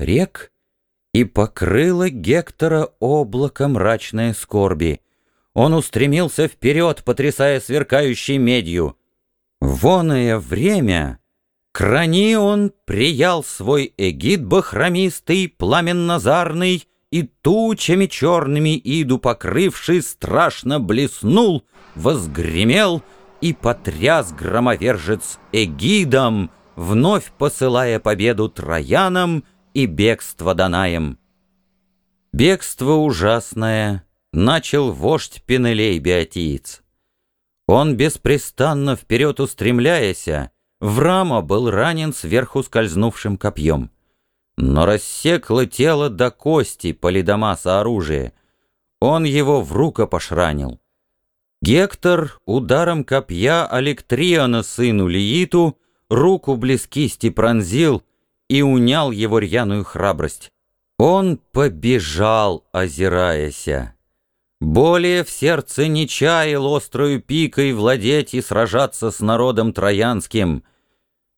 рек, и покрыло Гектора облако мрачной скорби. Он устремился вперед, потрясая сверкающей медью. Воное время крани он приял свой эгид бахромистый, пламенно-зарный, и тучами черными иду покрывший, страшно блеснул, возгремел и потряс громовержец эгидом, вновь посылая победу троянам и бегство Данаем. Бегство ужасное начал вождь Пенелей Беотиец. Он, беспрестанно вперед устремляяся, в рама был ранен сверху скользнувшим копьем. Но рассекло тело до кости полидомаса оружия. Он его в рукопаш ранил. Гектор ударом копья Алектриона сыну Лииту руку близ кисти пронзил и унял его рьяную храбрость. Он побежал, озираяся. Более в сердце не чаял острую пикой владеть и сражаться с народом троянским.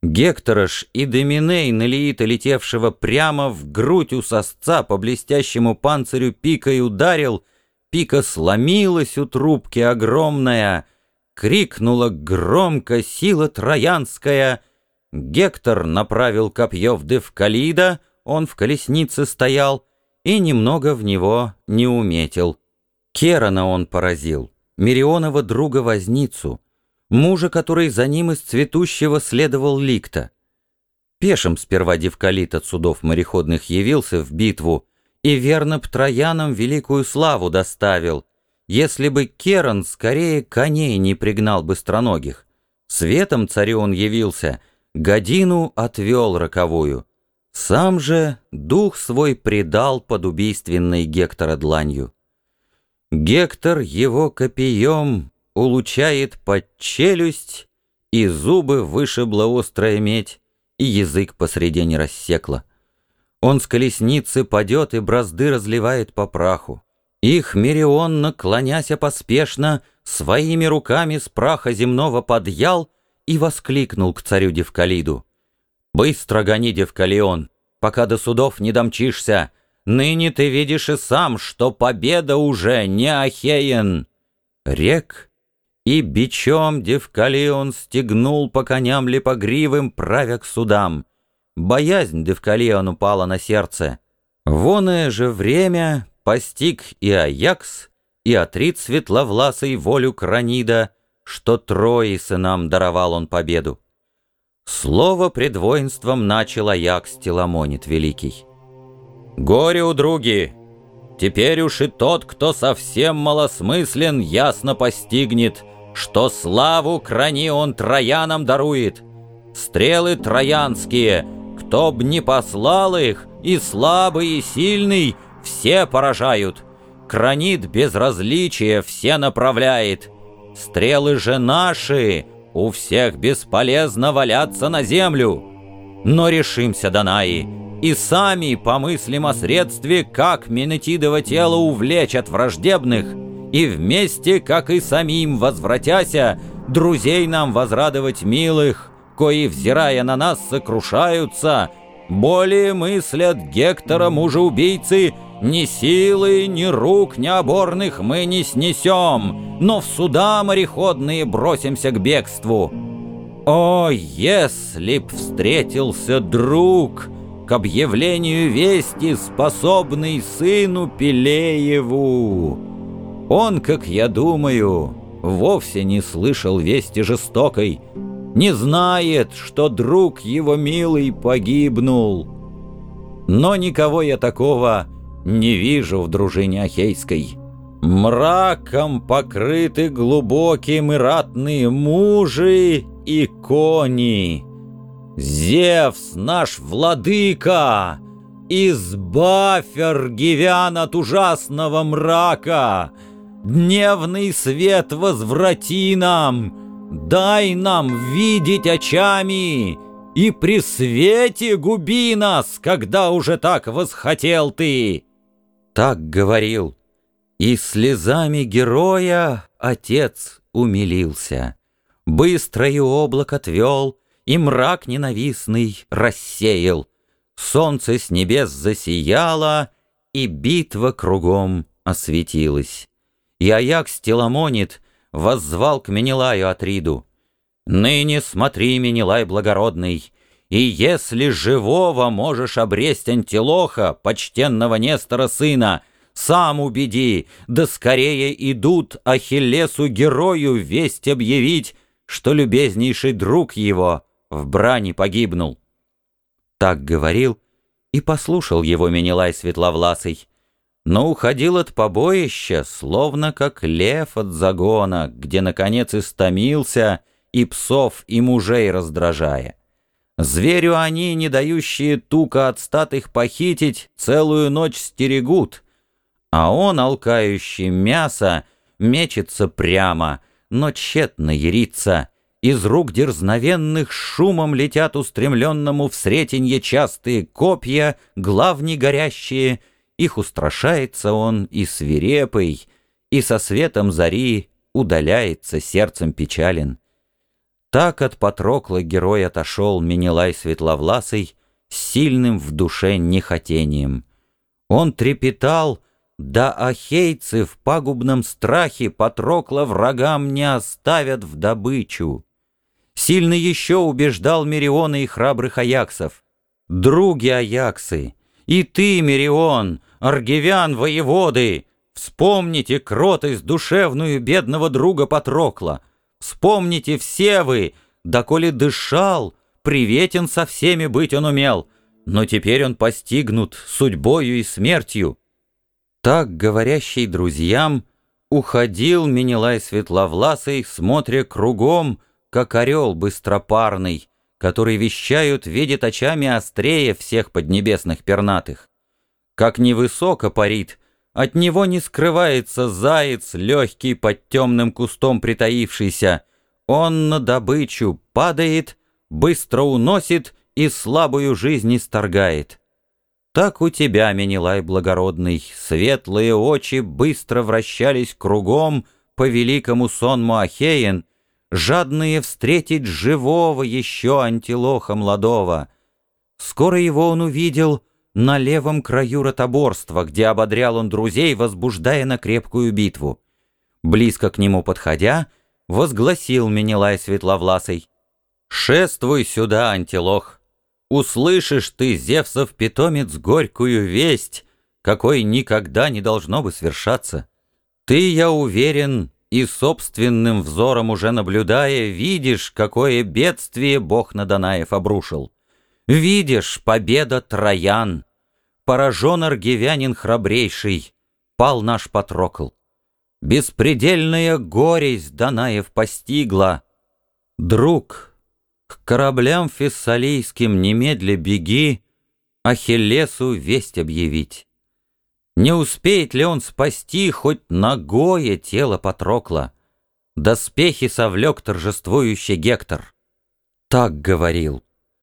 Гектора ж и Доминей Налиита, летевшего прямо в грудь у сосца по блестящему панцирю пикой ударил, пика сломилась у трубки огромная, крикнула громко сила троянская — Гектор направил копье в Девкалида, он в колеснице стоял, и немного в него не уметил. Керана он поразил, Мирионова друга-возницу, мужа, который за ним из цветущего следовал ликта. Пешим сперва Девкалит от судов мореходных явился в битву и верно б Троянам великую славу доставил, если бы Керан скорее коней не пригнал быстроногих. Светом царю он явился — Годину отвел роковую. Сам же дух свой предал под убийственной Гектора дланью. Гектор его копьем улучает под челюсть, и зубы вышибла острая медь, и язык посредине рассекла. Он с колесницы падет и бразды разливает по праху. Их Мерион, наклоняся поспешно, своими руками с праха земного подъял — и воскликнул к царю Девкалиду. «Быстро гони, Девкалион, пока до судов не домчишься. Ныне ты видишь и сам, что победа уже не Ахеен». Рек и бичом Девкалион стегнул по коням липогривым, правя к судам. Боязнь Девкалион упала на сердце. Воное же время постиг и Аякс, и Атрит светловласый волю Кранида — что трое сынам даровал он победу. Слово пред воинством начал Аякс Теламонит Великий. «Горе у други! Теперь уж и тот, кто совсем малосмыслен, ясно постигнет, что славу крани он троянам дарует. Стрелы троянские, кто б не послал их, и слабый, и сильный, все поражают. Кранит безразличие все направляет, Стрелы же наши, у всех бесполезно валяться на землю. Но решимся, Данаи, и сами помыслим о средстве, как Менетидово тело увлечь от враждебных, и вместе, как и самим возвратяся, друзей нам возрадовать милых, кои, взирая на нас, сокрушаются, более мыслят Гектора мужа-убийцы, ни силы, ни рук, ни оборных мы не снесем, но в суда мореходные бросимся к бегству. О, если б встретился друг к объявлению вести, способный сыну Пелееву! Он, как я думаю, вовсе не слышал вести жестокой, не знает, что друг его милый погибнул. Но никого я такого не вижу в дружине Ахейской. Мраком покрыты глубоким и ратные мужи и кони. Зевс, наш владыка, избавь Аргивян от ужасного мрака, дневный свет возврати нам, дай нам видеть очами, и при свете губи нас, когда уже так восхотел ты так говорил, и слезами героя отец умилился. Быстрое облак отвел, и мрак ненавистный рассеял. солнце с небес засияло, и битва кругом осветилась. И Аякс Теламонит воззвал к Менелаю Атриду. «Ныне смотри, Менелай благородный, и если живого можешь обресть антилоха, почтенного Нестора сына, сам убеди, да скорее идут Ахиллесу герою весть объявить, что любезнейший друг его в брани погибнул». Так говорил и послушал его Менелай Светловласый, но уходил от побоища, словно как лев от загона, где, наконец, истомился и псов, и мужей раздражая. Зверю они, не дающие тука от статых похитить, целую ночь стерегут, а он, алкающий мясо, мечется прямо, но тщетно ярится. Из рук дерзновенных шумом летят устремленному в сретенье частые копья, главни горящие, их устрашается он и свирепый, и со светом зари удаляется сердцем печален. Так от Патрокла герой отошел Менелай Светловласый с сильным в душе нехотением. Он трепетал, да ахейцы в пагубном страхе Патрокла врагам не оставят в добычу. Сильно еще убеждал Мериона и храбрых аяксов. «Други аяксы, и ты, Мерион, аргивян воеводы, вспомните кротость душевную бедного друга Патрокла». Вспомните все вы, доколе дышал, приветен со всеми быть он умел, но теперь он постигнут судьбою и смертью. Так, говорящий друзьям, уходил Менелай Светловласый, смотря кругом, как орел быстропарный, который вещают, видит очами острее всех поднебесных пернатых. Как невысоко парит, от него не скрывается заяц, легкий под темным кустом притаившийся. Он на добычу падает, быстро уносит и слабую жизнь исторгает. Так у тебя, Менелай благородный, светлые очи быстро вращались кругом по великому сонму Ахеен, жадные встретить живого еще антилоха молодого. Скоро его он увидел — на левом краю ротоборства, где ободрял он друзей, возбуждая на крепкую битву. Близко к нему подходя, возгласил Менелай Светловласый. «Шествуй сюда, антилох! Услышишь ты, Зевсов питомец, горькую весть, какой никогда не должно бы свершаться. Ты, я уверен, и собственным взором уже наблюдая, видишь, какое бедствие Бог на Данаев обрушил. Видишь, победа Троян, Поражен аргивянин храбрейший, Пал наш Патрокл. Беспредельная горесть Данаев постигла. Друг, к кораблям фессалийским немедля беги, Ахиллесу весть объявить. Не успеет ли он спасти хоть ногое тело Патрокла? Доспехи совлек торжествующий Гектор. Так говорил.